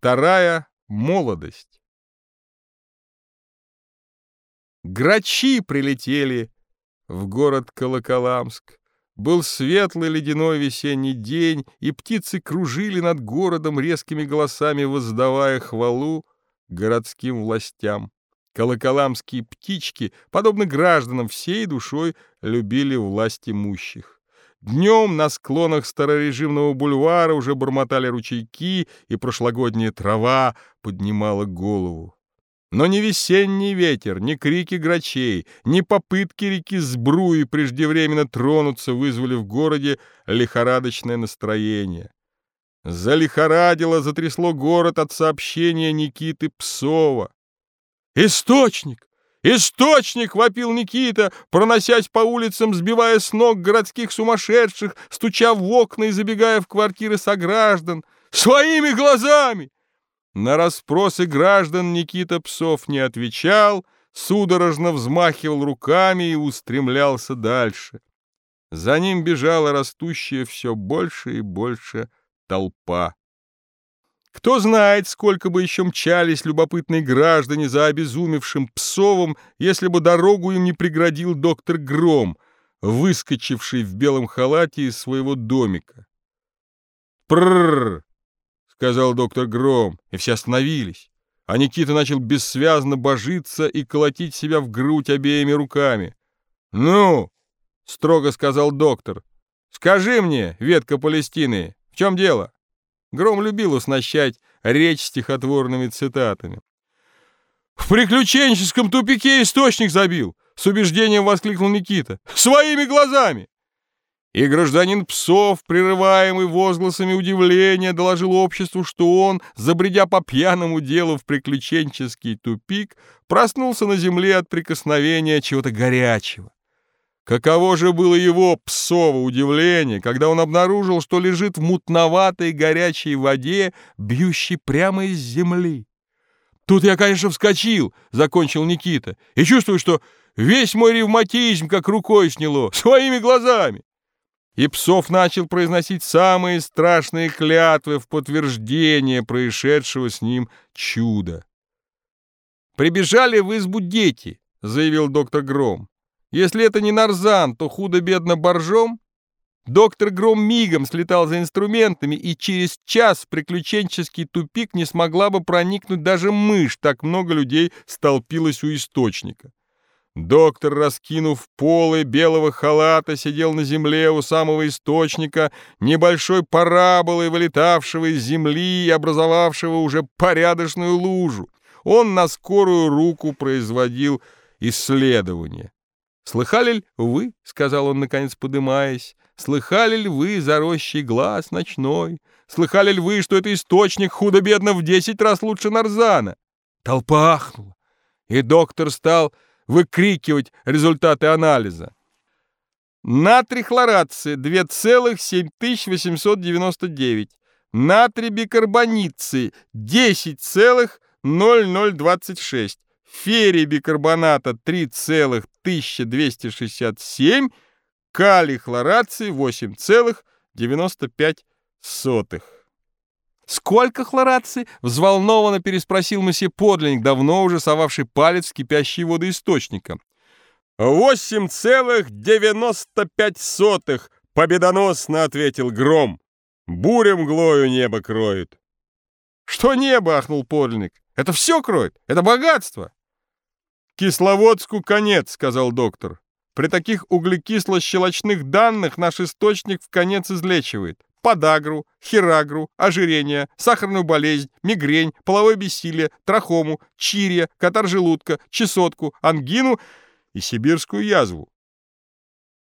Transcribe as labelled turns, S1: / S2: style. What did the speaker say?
S1: Вторая молодость. Грачи прилетели в город Колоколамск. Был светлый ледяной весенний день, и птицы кружили над городом резкими голосами, воздавая хвалу городским властям. Колоколамские птички, подобно гражданам, всей душой любили власть имущих. Днем на склонах старорежимного бульвара уже бормотали ручейки, и прошлогодняя трава поднимала голову. Но ни весенний ветер, ни крики грачей, ни попытки реки Сбруи преждевременно тронуться вызвали в городе лихорадочное настроение. Залихорадило, затрясло город от сообщения Никиты Псова. «Источник! «Источник!» — вопил Никита, проносясь по улицам, сбивая с ног городских сумасшедших, стуча в окна и забегая в квартиры сограждан. «Своими глазами!» На расспросы граждан Никита Псов не отвечал, судорожно взмахивал руками и устремлялся дальше. За ним бежала растущая все больше и больше толпа. Кто знает, сколько бы еще мчались любопытные граждане за обезумевшим Псовым, если бы дорогу им не преградил доктор Гром, выскочивший в белом халате из своего домика. «Прррр!» — сказал доктор Гром, и все остановились. А Никита начал бессвязно божиться и колотить себя в грудь обеими руками. «Ну!» — строго сказал доктор. «Скажи мне, ветка Палестины, в чем дело?» Гром любил уснащать речь стихотворными цитатами. «В приключенческом тупике источник забил!» — с убеждением воскликнул Никита. «Своими глазами!» И гражданин Псов, прерываемый возгласами удивления, доложил обществу, что он, забредя по пьяному делу в приключенческий тупик, проснулся на земле от прикосновения чего-то горячего. Каково же было его псово удивление, когда он обнаружил, что лежит в мутноватой горячей воде, бьющей прямо из земли. «Тут я, конечно, вскочил», — закончил Никита, «и чувствую, что весь мой ревматизм как рукой сняло, своими глазами». И Псов начал произносить самые страшные клятвы в подтверждение происшедшего с ним чуда. «Прибежали в избу дети», — заявил доктор Гром. Если это не нарзан, то худо-бедно боржом. Доктор Гром мигом слетал за инструментами, и через час в приключенческий тупик не смогла бы проникнуть даже мышь, так много людей столпилось у источника. Доктор, раскинув полы белого халата, сидел на земле у самого источника, небольшой параболой, вылетавшего из земли и образовавшего уже порядочную лужу. Он на скорую руку производил исследование. «Слыхали ли вы, — сказал он, наконец подымаясь, — слыхали ли вы за глаз ночной? Слыхали ли вы, что это источник худо-бедно в десять раз лучше Нарзана?» Толпа ахнула, и доктор стал выкрикивать результаты анализа. Натрий хлорации 2,7899. Натрий бикарбониции 10,0026 ферий бикарбоната 3,1267, калий хлорации 8,95. «Сколько хлорации?» — взволнованно переспросил месье подлинник, давно уже совавший палец в кипящие воды источника. «Восемь целых девяносто пять сотых!» — победоносно ответил Гром. «Буря мглою небо кроет». «Что небо?» — ахнул подлинник. «Это все кроет! Это богатство!» «Кисловодску конец», — сказал доктор. «При таких углекисло-щелочных данных наш источник в конец излечивает. Подагру, хирагру, ожирение, сахарную болезнь, мигрень, половое бессилие, трахому, чирья, катар желудка, чесотку, ангину и сибирскую язву.